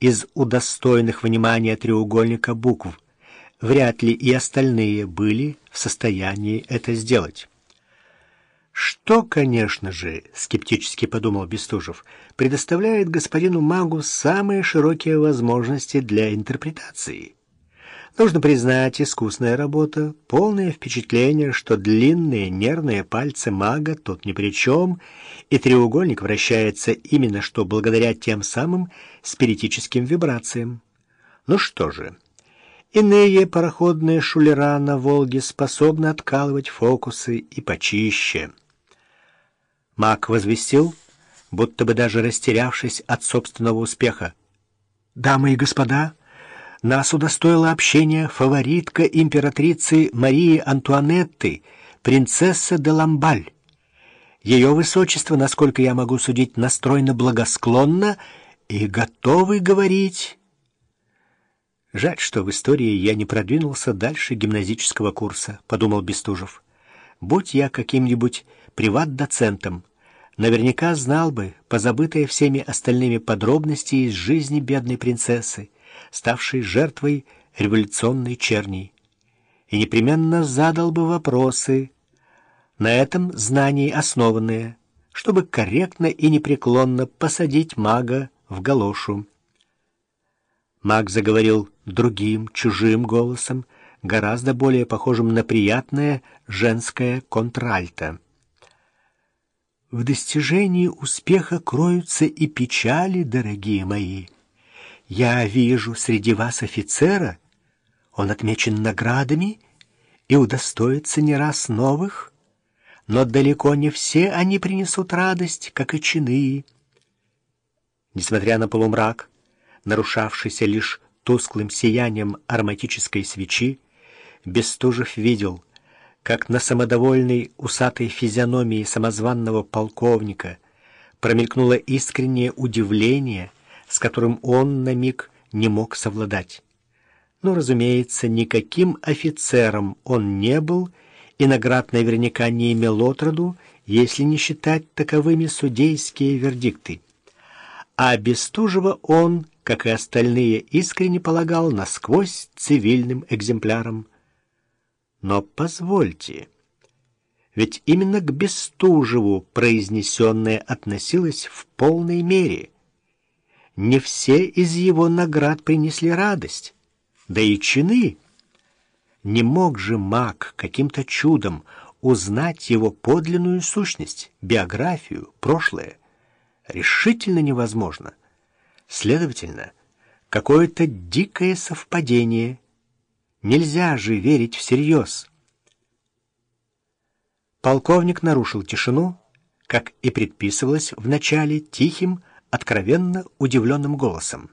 из удостоенных внимания треугольника букв. Вряд ли и остальные были в состоянии это сделать. Что, конечно же, скептически подумал Бестужев, предоставляет господину магу самые широкие возможности для интерпретации. Нужно признать, искусная работа, полное впечатление, что длинные нервные пальцы мага тут ни при чем, и треугольник вращается именно что благодаря тем самым спиритическим вибрациям. Ну что же, иные пароходные шулера на Волге способны откалывать фокусы и почище. Маг возвестил, будто бы даже растерявшись от собственного успеха. «Дамы и господа!» Нас удостоила общения фаворитка императрицы Марии Антуанетты, принцесса де Ламбаль. Ее высочество, насколько я могу судить, настроено благосклонно и готовы говорить. Жаль, что в истории я не продвинулся дальше гимназического курса, подумал Бестужев. Будь я каким-нибудь приват-доцентом, наверняка знал бы позабытые всеми остальными подробности из жизни бедной принцессы, ставший жертвой революционной черни, и непременно задал бы вопросы, на этом знании основанные, чтобы корректно и непреклонно посадить мага в галошу. Маг заговорил другим, чужим голосом, гораздо более похожим на приятное женское контральто. В достижении успеха кроются и печали, дорогие мои. Я вижу среди вас офицера, он отмечен наградами и удостоится не раз новых, но далеко не все они принесут радость, как и чины. Несмотря на полумрак, нарушавшийся лишь тусклым сиянием ароматической свечи, Бестужев видел, как на самодовольной усатой физиономии самозванного полковника промелькнуло искреннее удивление — с которым он на миг не мог совладать. Но, разумеется, никаким офицером он не был, и наград наверняка не имел отроду, если не считать таковыми судейские вердикты. А Бестужева он, как и остальные, искренне полагал насквозь цивильным экземпляром. Но позвольте, ведь именно к Бестужеву произнесенное относилось в полной мере — не все из его наград принесли радость, да и чины. Не мог же маг каким-то чудом узнать его подлинную сущность, биографию, прошлое. Решительно невозможно. Следовательно, какое-то дикое совпадение. Нельзя же верить всерьез. Полковник нарушил тишину, как и предписывалось в начале тихим, откровенно удивленным голосом.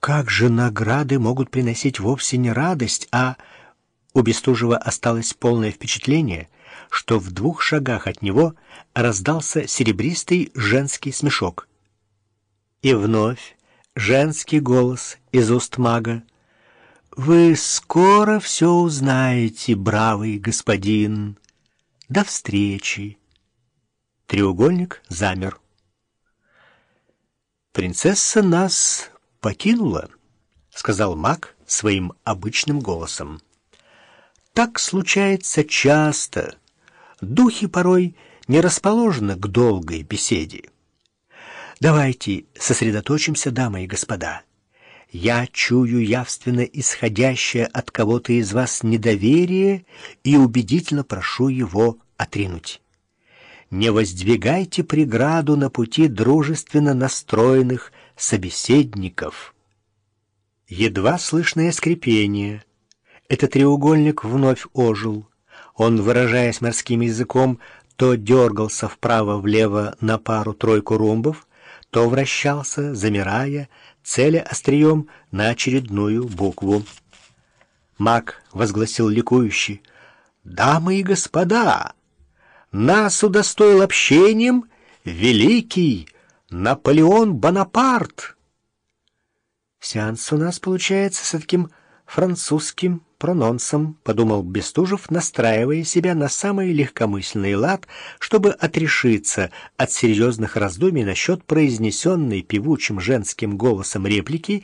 «Как же награды могут приносить вовсе не радость, а...» У Бестужева осталось полное впечатление, что в двух шагах от него раздался серебристый женский смешок. И вновь женский голос из уст мага. «Вы скоро все узнаете, бравый господин. До встречи!» Треугольник замер. «Принцесса нас покинула», — сказал маг своим обычным голосом. «Так случается часто. Духи порой не расположены к долгой беседе. Давайте сосредоточимся, дамы и господа. Я чую явственно исходящее от кого-то из вас недоверие и убедительно прошу его отринуть» не воздвигайте преграду на пути дружественно настроенных собеседников. Едва слышное скрипение. Этот треугольник вновь ожил. Он, выражаясь морским языком, то дергался вправо-влево на пару-тройку ромбов, то вращался, замирая, целя острием на очередную букву. Маг возгласил ликующий «Дамы и господа!» Нас удостоил общением великий Наполеон Бонапарт. Сеанс у нас получается с таким французским прононсом, подумал Бестужев, настраивая себя на самый легкомысленный лад, чтобы отрешиться от серьезных раздумий насчет произнесенной певучим женским голосом реплики